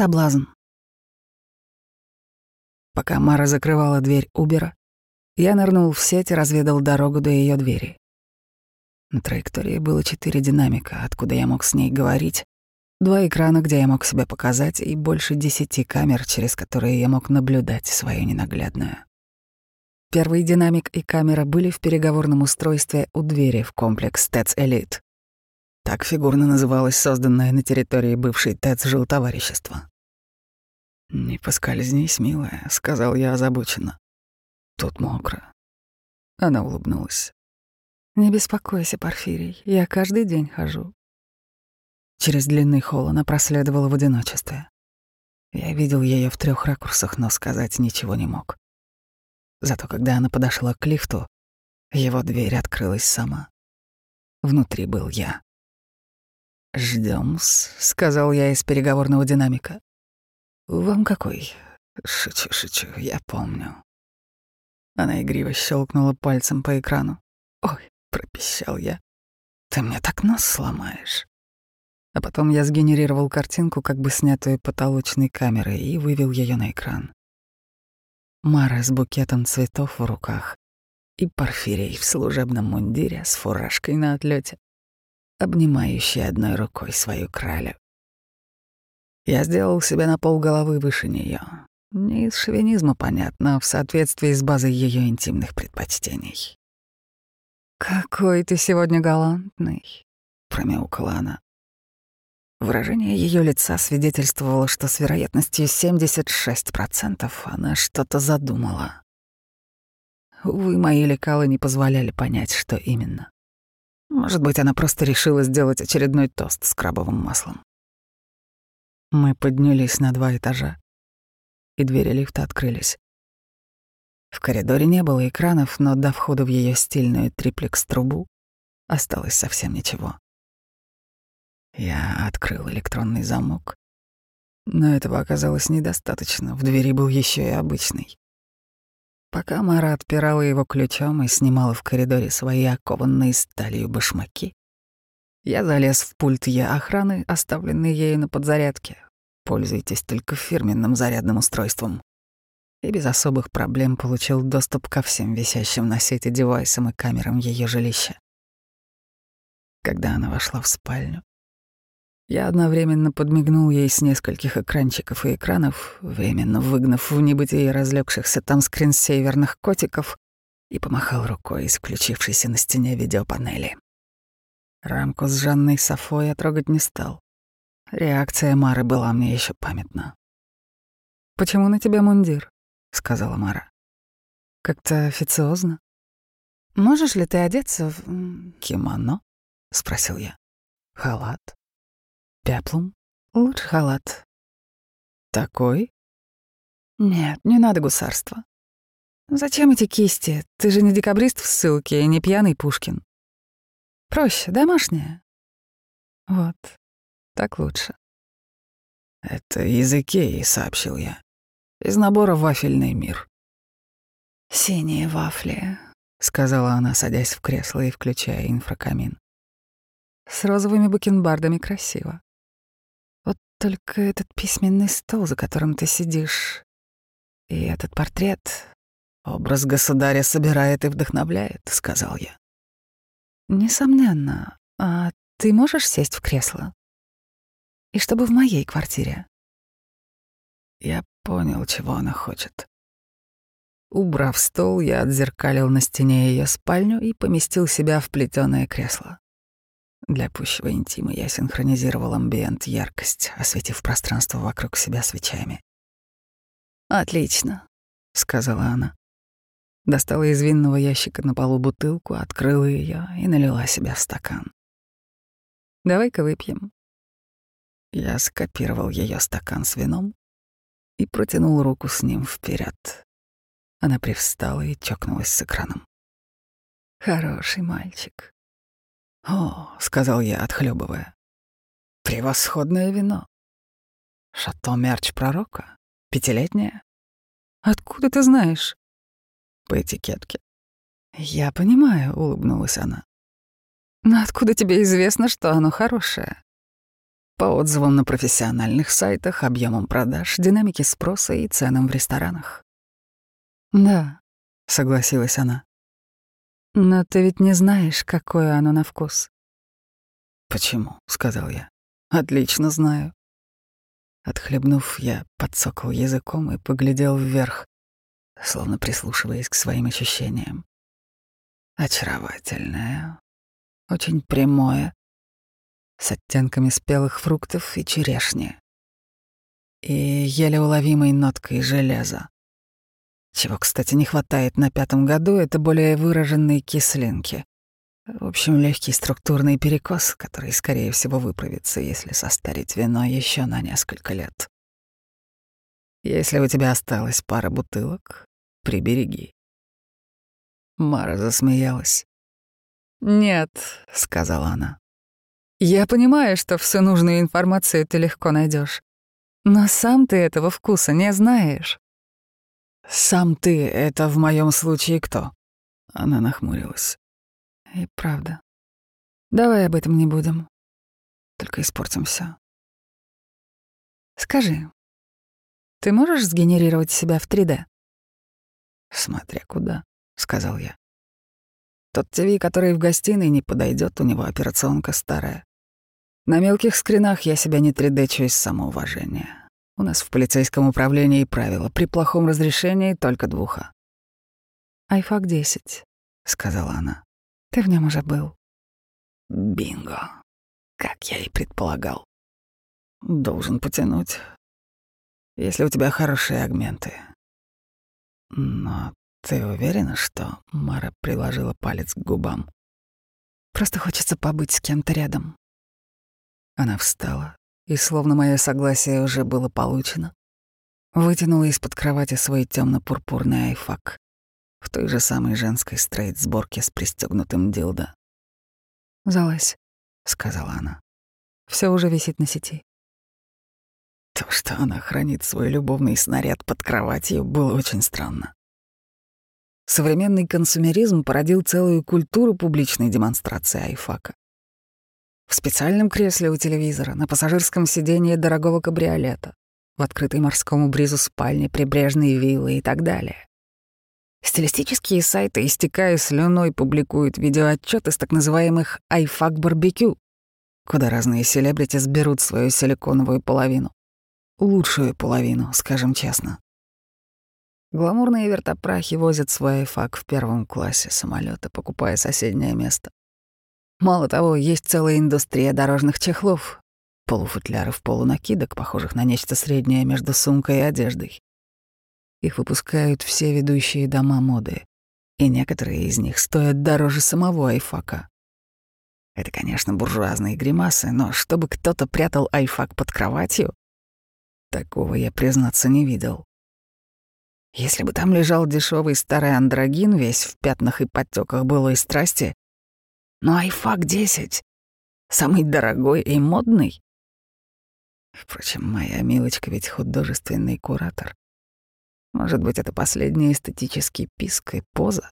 соблазн. Пока Мара закрывала дверь Убера, я нырнул в сеть и разведал дорогу до ее двери. На траектории было четыре динамика, откуда я мог с ней говорить, два экрана, где я мог себя показать, и больше десяти камер, через которые я мог наблюдать свою ненаглядную. Первый динамик и камера были в переговорном устройстве у двери в комплекс ТЭЦ «Элит». Так фигурно называлось созданное на территории бывшей ТЭЦ жилтоварищество. «Не поскользнись, милая», — сказал я озабоченно. «Тут мокро». Она улыбнулась. «Не беспокойся, Порфирий, я каждый день хожу». Через длинный холл она проследовала в одиночестве. Я видел ее в трех ракурсах, но сказать ничего не мог. Зато когда она подошла к лифту, его дверь открылась сама. Внутри был я. «Ждём-с», — сказал я из переговорного динамика. «Вам какой?» «Шучу, шучу, я помню». Она игриво щелкнула пальцем по экрану. «Ой», — пропищал я, — «ты мне так нос сломаешь». А потом я сгенерировал картинку, как бы снятую потолочной камерой, и вывел ее на экран. Мара с букетом цветов в руках и Порфирий в служебном мундире с фуражкой на отлете, обнимающий одной рукой свою кралю. Я сделал себя на пол головы выше нее. Не из шовинизма, понятно, а в соответствии с базой ее интимных предпочтений. «Какой ты сегодня галантный», — промяукала она. Выражение ее лица свидетельствовало, что с вероятностью 76% она что-то задумала. Увы, мои лекалы не позволяли понять, что именно. Может быть, она просто решила сделать очередной тост с крабовым маслом. Мы поднялись на два этажа, и двери лифта открылись. В коридоре не было экранов, но до входа в ее стильную триплекс-трубу осталось совсем ничего. Я открыл электронный замок. Но этого оказалось недостаточно, в двери был еще и обычный. Пока Мара отпирала его ключом и снимала в коридоре свои окованные сталью башмаки, я залез в пульт я охраны, оставленный ею на подзарядке. Пользуйтесь только фирменным зарядным устройством. И без особых проблем получил доступ ко всем висящим на сети девайсам и камерам ее жилища. Когда она вошла в спальню, я одновременно подмигнул ей с нескольких экранчиков и экранов, временно выгнав в небытие разлегшихся там скринсейверных котиков и помахал рукой из включившейся на стене видеопанели. Рамку с Жанной Софой я трогать не стал. Реакция Мары была мне еще памятна. «Почему на тебе мундир?» — сказала Мара. «Как-то официозно. Можешь ли ты одеться в кимоно?» — спросил я. «Халат?» Пеплум? Лучше халат. Такой? Нет, не надо гусарства. Зачем эти кисти? Ты же не декабрист в ссылке и не пьяный Пушкин. Проще, домашнее. Вот, так лучше. Это языки, сообщил я. Из набора «Вафельный мир». «Синие вафли», — сказала она, садясь в кресло и включая инфракамин. «С розовыми бакенбардами красиво. Только этот письменный стол, за которым ты сидишь, и этот портрет, образ государя собирает и вдохновляет, сказал я. Несомненно. А ты можешь сесть в кресло? И чтобы в моей квартире. Я понял, чего она хочет. Убрав стол, я отзеркалил на стене ее спальню и поместил себя в плетеное кресло. Для пущего интима я синхронизировал амбиент яркость, осветив пространство вокруг себя свечами. «Отлично», — сказала она. Достала из винного ящика на полу бутылку, открыла ее и налила себя в стакан. «Давай-ка выпьем». Я скопировал ее стакан с вином и протянул руку с ним вперед. Она привстала и чокнулась с экраном. «Хороший мальчик», «О», — сказал я, отхлебывая, — «превосходное вино. Шато Мерч Пророка? Пятилетнее? Откуда ты знаешь?» «По этикетке». «Я понимаю», — улыбнулась она. «Но откуда тебе известно, что оно хорошее?» По отзывам на профессиональных сайтах, объемам продаж, динамике спроса и ценам в ресторанах. «Да», — согласилась она. «Но ты ведь не знаешь, какое оно на вкус». «Почему?» — сказал я. «Отлично знаю». Отхлебнув, я подсокал языком и поглядел вверх, словно прислушиваясь к своим ощущениям. Очаровательное, очень прямое, с оттенками спелых фруктов и черешни. И еле уловимой ноткой железа. Чего, кстати, не хватает на пятом году, это более выраженные кислинки. В общем, легкий структурный перекос, который, скорее всего, выправится, если состарить вино еще на несколько лет. Если у тебя осталась пара бутылок, прибереги. Мара засмеялась. «Нет», — сказала она. Я понимаю, что всю нужную информацию ты легко найдешь, но сам ты этого вкуса не знаешь. Сам ты — это в моем случае кто? Она нахмурилась. И правда. Давай об этом не будем. Только испортим все. Скажи, ты можешь сгенерировать себя в 3D? Смотря куда, сказал я. Тот ТВ, который в гостиной, не подойдет, у него операционка старая. На мелких скринах я себя не 3D-чу из самоуважения. У нас в полицейском управлении правило при плохом разрешении только двуха. «Айфак 10», — сказала она. «Ты в нем уже был». «Бинго», как я и предполагал. Должен потянуть. Если у тебя хорошие агменты. Но ты уверена, что Мара приложила палец к губам? Просто хочется побыть с кем-то рядом. Она встала, и, словно мое согласие уже было получено, вытянула из-под кровати свой темно пурпурный айфак в той же самой женской стрейт-сборке с пристегнутым дилдо. «Залазь», — сказала она. Все уже висит на сети». То, что она хранит свой любовный снаряд под кроватью, было очень странно. Современный консумеризм породил целую культуру публичной демонстрации айфака. В специальном кресле у телевизора, на пассажирском сиденье дорогого кабриолета, в открытой морскому бризу спальни, прибрежные виллы и так далее. Стилистические сайты, истекая слюной, публикуют видеоотчеты с так называемых «айфак барбекю», куда разные селебрити сберут свою силиконовую половину. Лучшую половину, скажем честно. Гламурные вертопрахи возят свой айфак в первом классе самолета, покупая соседнее место. Мало того, есть целая индустрия дорожных чехлов, полуфутляров, полунакидок, похожих на нечто среднее между сумкой и одеждой. Их выпускают все ведущие дома моды, и некоторые из них стоят дороже самого айфака. Это, конечно, буржуазные гримасы, но чтобы кто-то прятал айфак под кроватью, такого я, признаться, не видел. Если бы там лежал дешевый старый андрогин, весь в пятнах и подтеках былой страсти, но iFAC 10 самый дорогой и модный. Впрочем, моя милочка ведь художественный куратор. Может быть, это последний эстетический писк и поза?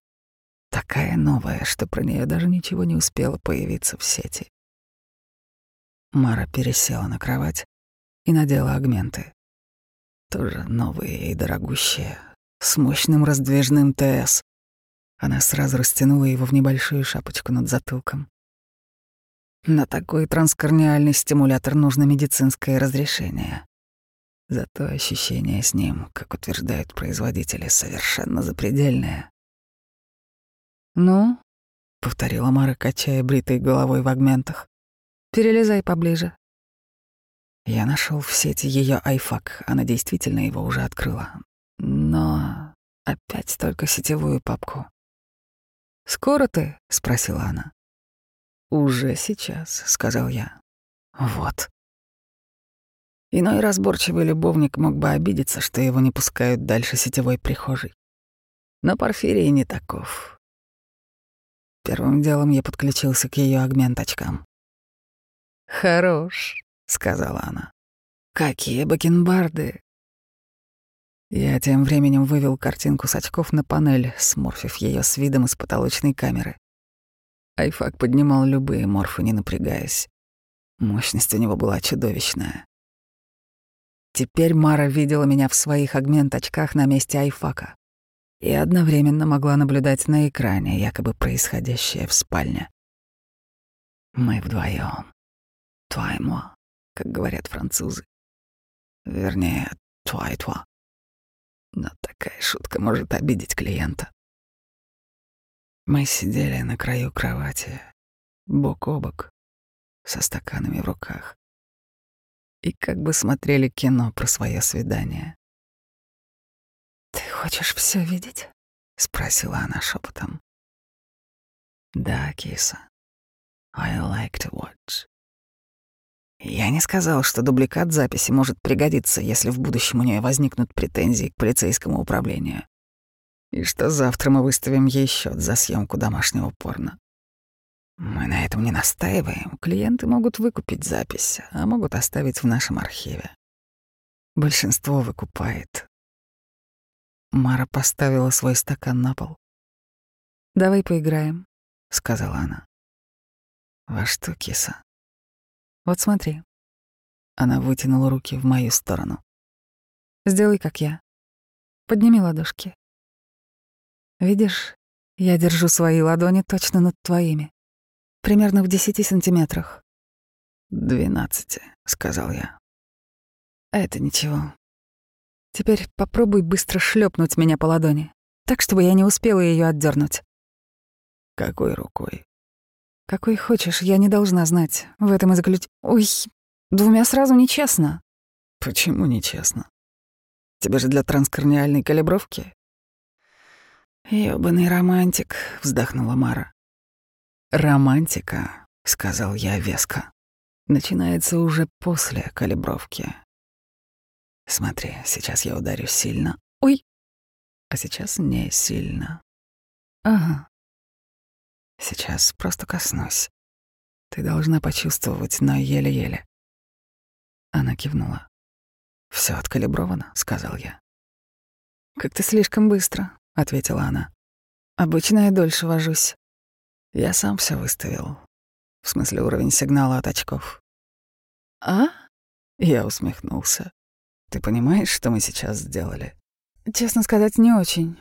Такая новая, что про нее даже ничего не успело появиться в сети. Мара пересела на кровать и надела агменты. Тоже новые и дорогущие, с мощным раздвижным ТС. Она сразу растянула его в небольшую шапочку над затылком. На такой транскорниальный стимулятор нужно медицинское разрешение. Зато ощущение с ним, как утверждают производители, совершенно запредельное. «Ну?» — повторила Мара, качая бритой головой в агментах. «Перелезай поближе». Я нашел в сети ее айфак, она действительно его уже открыла. Но опять только сетевую папку. «Скоро ты?» — спросила она. «Уже сейчас», — сказал я. «Вот». Иной разборчивый любовник мог бы обидеться, что его не пускают дальше сетевой прихожей. Но Порфирий не таков. Первым делом я подключился к ее агмент-очкам. «Хорош», — сказала она. «Какие бакенбарды! Я тем временем вывел картинку с на панель, сморфив ее с видом из потолочной камеры. Айфак поднимал любые морфы, не напрягаясь. Мощность у него была чудовищная. Теперь Мара видела меня в своих агмент-очках на месте айфака и одновременно могла наблюдать на экране якобы происходящее в спальне. Мы вдвоем, тваймо, как говорят французы. Вернее, твай-тва. Но такая шутка может обидеть клиента. Мы сидели на краю кровати, бок о бок, со стаканами в руках, и как бы смотрели кино про свое свидание. «Ты хочешь все видеть?» — спросила она шепотом. «Да, киса. I like to watch». Я не сказал, что дубликат записи может пригодиться, если в будущем у нее возникнут претензии к полицейскому управлению. И что завтра мы выставим ей счет за съемку домашнего порно. Мы на этом не настаиваем. Клиенты могут выкупить запись, а могут оставить в нашем архиве. Большинство выкупает. Мара поставила свой стакан на пол. «Давай поиграем», — сказала она. «Во что, киса?» «Вот смотри». Она вытянула руки в мою сторону. «Сделай, как я. Подними ладошки. Видишь, я держу свои ладони точно над твоими примерно в десяти сантиметрах. «Двенадцати», — сказал я. «Это ничего. Теперь попробуй быстро шлепнуть меня по ладони, так, чтобы я не успела ее отдернуть. «Какой рукой?» «Какой хочешь, я не должна знать. В этом и заключ... Ой, двумя сразу нечестно». «Почему нечестно? Тебе же для транскорниальной калибровки?» «Ёбаный романтик», — вздохнула Мара. «Романтика», — сказал я веско, — «начинается уже после калибровки. Смотри, сейчас я ударю сильно. Ой! А сейчас не сильно. Ага. Сейчас просто коснусь. Ты должна почувствовать, но еле-еле. Она кивнула. Все откалибровано», — сказал я. «Как ты слишком быстро», — ответила она. «Обычно я дольше вожусь». Я сам все выставил. В смысле, уровень сигнала от очков. А? Я усмехнулся. Ты понимаешь, что мы сейчас сделали? Честно сказать, не очень.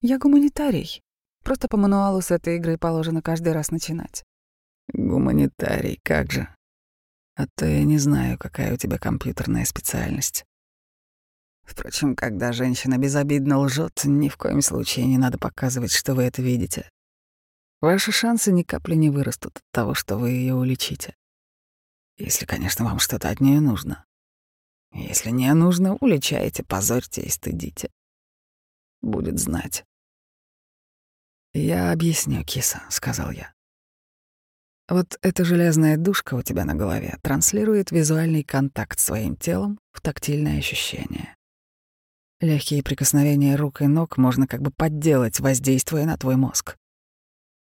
Я гуманитарий. Просто по мануалу с этой игры положено каждый раз начинать. Гуманитарий, как же. А то я не знаю, какая у тебя компьютерная специальность. Впрочем, когда женщина безобидно лжет, ни в коем случае не надо показывать, что вы это видите. Ваши шансы ни капли не вырастут от того, что вы ее уличите. Если, конечно, вам что-то от нее нужно. Если не нужно, уличайте, позорьте и стыдите. Будет знать. «Я объясню, киса», — сказал я. Вот эта железная душка у тебя на голове транслирует визуальный контакт своим телом в тактильное ощущение. Легкие прикосновения рук и ног можно как бы подделать, воздействуя на твой мозг.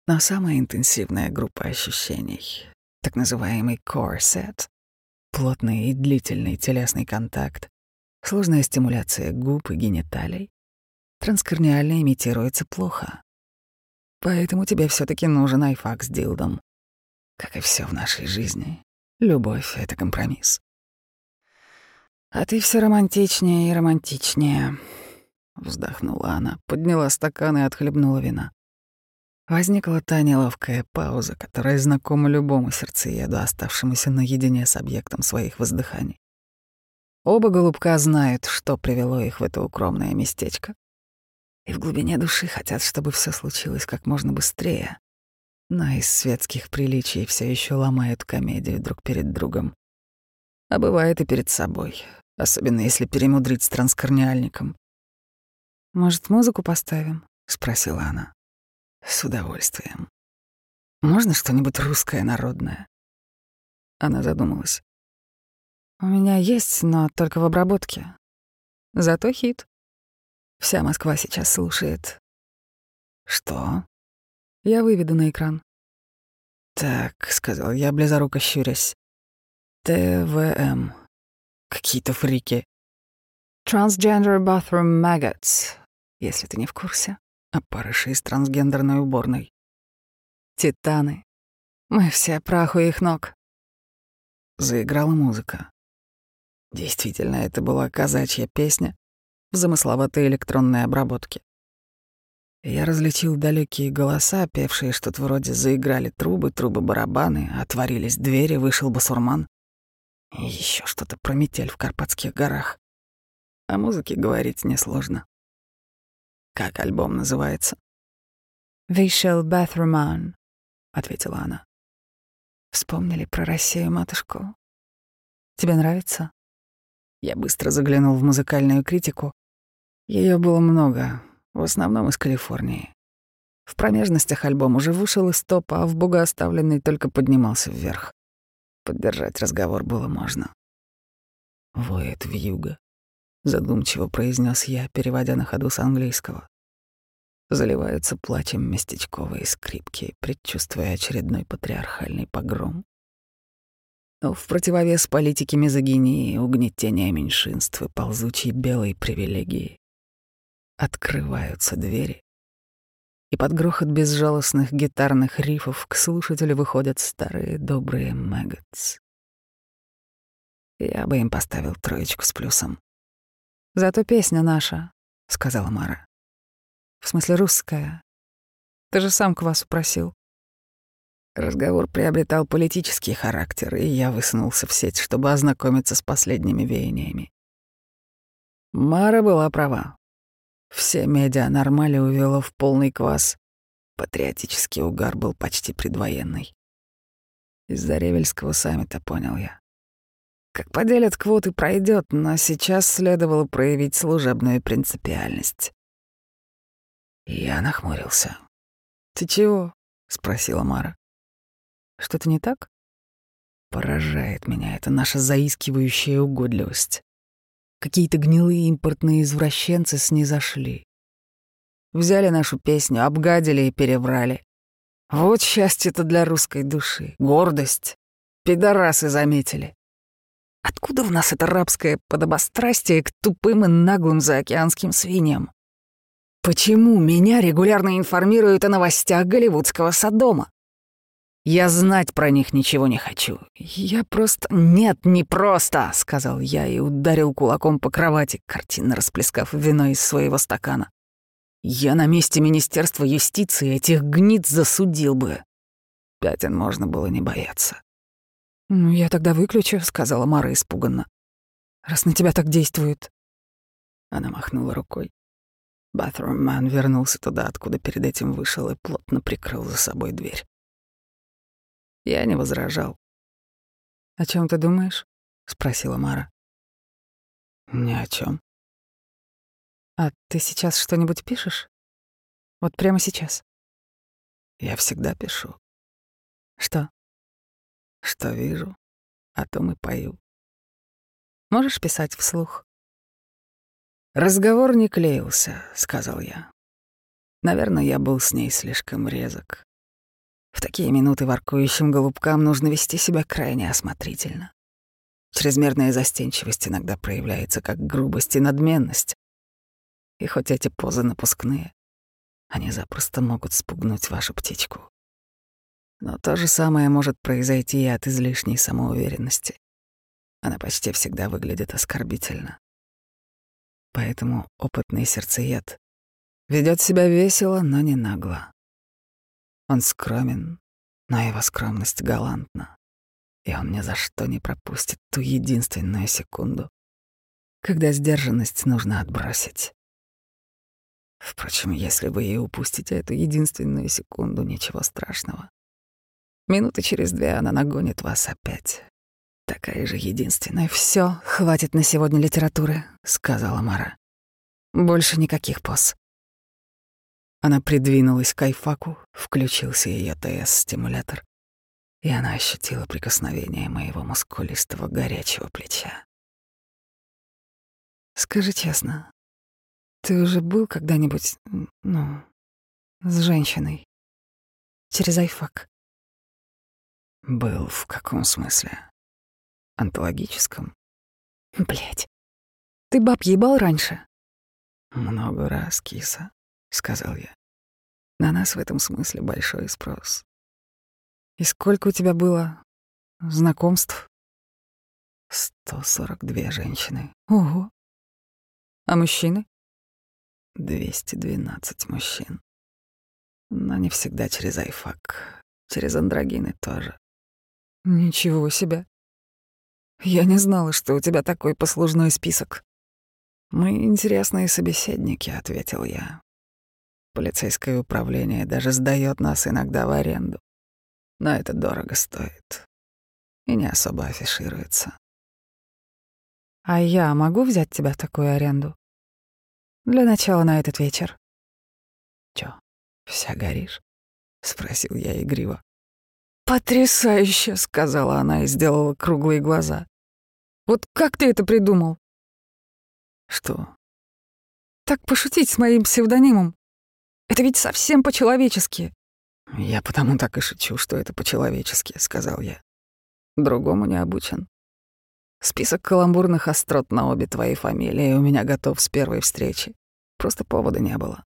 Но самая интенсивная группа ощущений, так называемый core set, плотный и длительный телесный контакт, сложная стимуляция губ и гениталий, транскорниально имитируется плохо. Поэтому тебе все таки нужен айфак с дилдом. Как и все в нашей жизни, любовь — это компромисс. А ты все романтичнее и романтичнее. Вздохнула она, подняла стакан и отхлебнула вина. Возникла та неловкая пауза, которая знакома любому сердцееду, оставшемуся наедине с объектом своих воздыханий. Оба голубка знают, что привело их в это укромное местечко. И в глубине души хотят, чтобы все случилось как можно быстрее. Но из светских приличий все еще ломают комедию друг перед другом. А бывает и перед собой, особенно если перемудрить с транскорниальником. «Может, музыку поставим?» — спросила она. С удовольствием. Можно что-нибудь русское народное? Она задумалась. У меня есть, но только в обработке. Зато хит. Вся Москва сейчас слушает. Что? Я выведу на экран. Так, сказал я, близоруко щурясь. ТВМ. Какие-то фрики. Transgender Bathroom Maggots, если ты не в курсе опарыши из трансгендерной уборной. Титаны. Мы все праху их ног. заиграла музыка. Действительно, это была казачья песня в замысловатой электронной обработке. Я различил далекие голоса, певшие что-то вроде «заиграли трубы, трубы-барабаны», «отворились двери, вышел басурман». И еще что-то про метель в Карпатских горах. О музыке говорить несложно. Как альбом называется? «Вейшел Бэthроман», — ответила она. Вспомнили про Россию, матушку. Тебе нравится? Я быстро заглянул в музыкальную критику. Ее было много, в основном из Калифорнии. В промежностях альбом уже вышел из топа, а в богооставленный только поднимался вверх. Поддержать разговор было можно. «Воет вьюга», — задумчиво произнес я, переводя на ходу с английского. Заливаются плачем местечковые скрипки, предчувствуя очередной патриархальный погром. Но в противовес политике мизогинии, угнетения меньшинств и ползучей белой привилегии открываются двери, и под грохот безжалостных гитарных рифов к слушателю выходят старые добрые мэггетс. Я бы им поставил троечку с плюсом. «Зато песня наша», — сказала Мара. «В смысле русская. Ты же сам квасу просил». Разговор приобретал политический характер, и я высунулся в сеть, чтобы ознакомиться с последними веяниями. Мара была права. Все медиа нормали увело в полный квас. Патриотический угар был почти предвоенный. Из-за Ревельского саммита понял я. Как поделят квоты, пройдет, но сейчас следовало проявить служебную принципиальность. Я нахмурился. «Ты чего?» — спросила Мара. Что-то не так? Поражает меня эта наша заискивающая угодливость. Какие-то гнилые импортные извращенцы снизошли. Взяли нашу песню, обгадили и переврали. Вот счастье-то для русской души, гордость. Пидорасы заметили. Откуда в нас это рабское подобострастие к тупым и наглым заокеанским свиньям? Почему меня регулярно информируют о новостях голливудского Содома? Я знать про них ничего не хочу. Я просто... Нет, не просто, сказал я и ударил кулаком по кровати, картинно расплескав вино из своего стакана. Я на месте Министерства юстиции этих гниц засудил бы. Пятен можно было не бояться. «Ну, я тогда выключу», — сказала Мара испуганно. «Раз на тебя так действует». Она махнула рукой. Батруман вернулся туда, откуда перед этим вышел, и плотно прикрыл за собой дверь. Я не возражал. «О чем ты думаешь?» — спросила Мара. «Ни о чем. «А ты сейчас что-нибудь пишешь? Вот прямо сейчас?» «Я всегда пишу». «Что?» «Что вижу, о том и пою». «Можешь писать вслух?» «Разговор не клеился», — сказал я. Наверное, я был с ней слишком резок. В такие минуты воркующим голубкам нужно вести себя крайне осмотрительно. Чрезмерная застенчивость иногда проявляется как грубость и надменность. И хоть эти позы напускные, они запросто могут спугнуть вашу птичку. Но то же самое может произойти и от излишней самоуверенности. Она почти всегда выглядит оскорбительно. Поэтому опытный сердцеед ведет себя весело, но не нагло. Он скромен, но его скромность галантна, и он ни за что не пропустит ту единственную секунду, когда сдержанность нужно отбросить. Впрочем, если вы и упустите эту единственную секунду, ничего страшного. Минуты через две она нагонит вас опять. Такая же единственная. Все, хватит на сегодня литературы, сказала Мара. Больше никаких поз. Она придвинулась к айфаку, включился ее ТС-стимулятор, и она ощутила прикосновение моего мускулистого горячего плеча. «Скажи честно, ты уже был когда-нибудь, ну, с женщиной? Через айфак?» «Был в каком смысле? Онтологическом?» Блять, ты баб ебал раньше?» «Много раз, киса», — сказал я. «На нас в этом смысле большой спрос». «И сколько у тебя было знакомств?» 142 женщины. Ого. А мужчины? 212 мужчин. Но не всегда через айфак. Через андрогины тоже. Ничего себе. Я не знала, что у тебя такой послужной список. Мы интересные собеседники, ответил я. Полицейское управление даже сдает нас иногда в аренду. Но это дорого стоит. И не особо афишируется. А я могу взять тебя в такую аренду? Для начала на этот вечер. Чё, вся горишь? Спросил я игриво. «Потрясающе!» — сказала она и сделала круглые глаза. «Вот как ты это придумал?» «Что?» «Так пошутить с моим псевдонимом. Это ведь совсем по-человечески». «Я потому так и шучу, что это по-человечески», — сказал я. «Другому не обучен. Список каламбурных острот на обе твои фамилии у меня готов с первой встречи. Просто повода не было.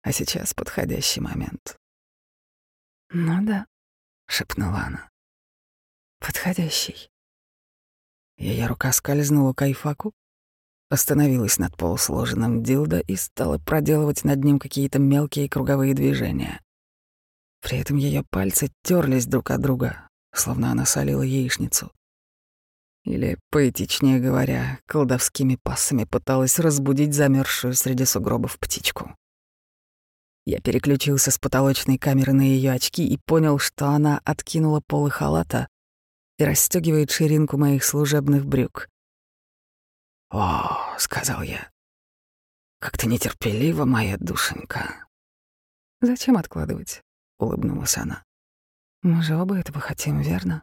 А сейчас подходящий момент». «Ну да», — шепнула она. «Подходящий». Ее рука скользнула к айфаку, остановилась над полусложенным дилдо и стала проделывать над ним какие-то мелкие круговые движения. При этом ее пальцы терлись друг от друга, словно она солила яичницу. Или, поэтичнее говоря, колдовскими пассами пыталась разбудить замерзшую среди сугробов птичку. Я переключился с потолочной камеры на ее очки и понял, что она откинула полы халата и расстегивает ширинку моих служебных брюк. «О», — сказал я, — «как ты нетерпелива, моя душенька». «Зачем откладывать?» — улыбнулась она. «Мы же оба этого хотим, верно?»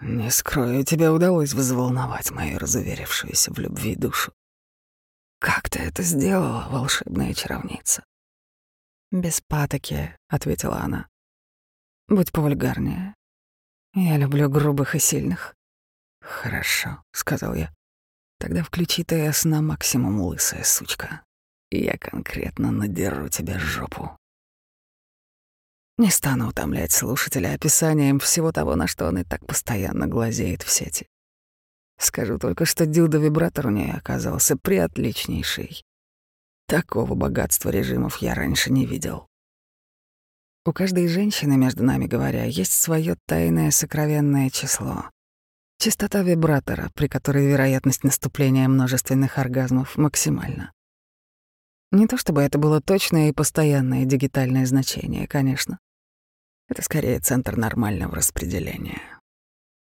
«Не скрою, тебе удалось взволновать мою разуверившуюся в любви душу. Как ты это сделала, волшебная чаровница?» «Без патоки», — ответила она. «Будь повульгарнее. Я люблю грубых и сильных». «Хорошо», — сказал я. Тогда включи ТС на максимум, лысая сучка. И я конкретно надеру тебе жопу. Не стану утомлять слушателя описанием всего того, на что он и так постоянно глазеет в сети. Скажу только, что дилдо-вибратор у нее оказался приотличнейший. Такого богатства режимов я раньше не видел. У каждой женщины, между нами говоря, есть свое тайное сокровенное число. Частота вибратора, при которой вероятность наступления множественных оргазмов максимальна. Не то чтобы это было точное и постоянное дигитальное значение, конечно. Это скорее центр нормального распределения.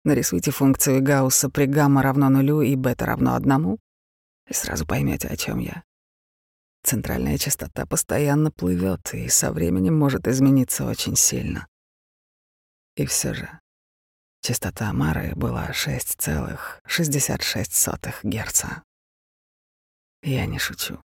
Нарисуйте функцию Гаусса при гамма равно нулю и бета равно одному, и сразу поймете, о чем я. Центральная частота постоянно плывет и со временем может измениться очень сильно. И все же Частота Мары была 6,66 Герца. Я не шучу.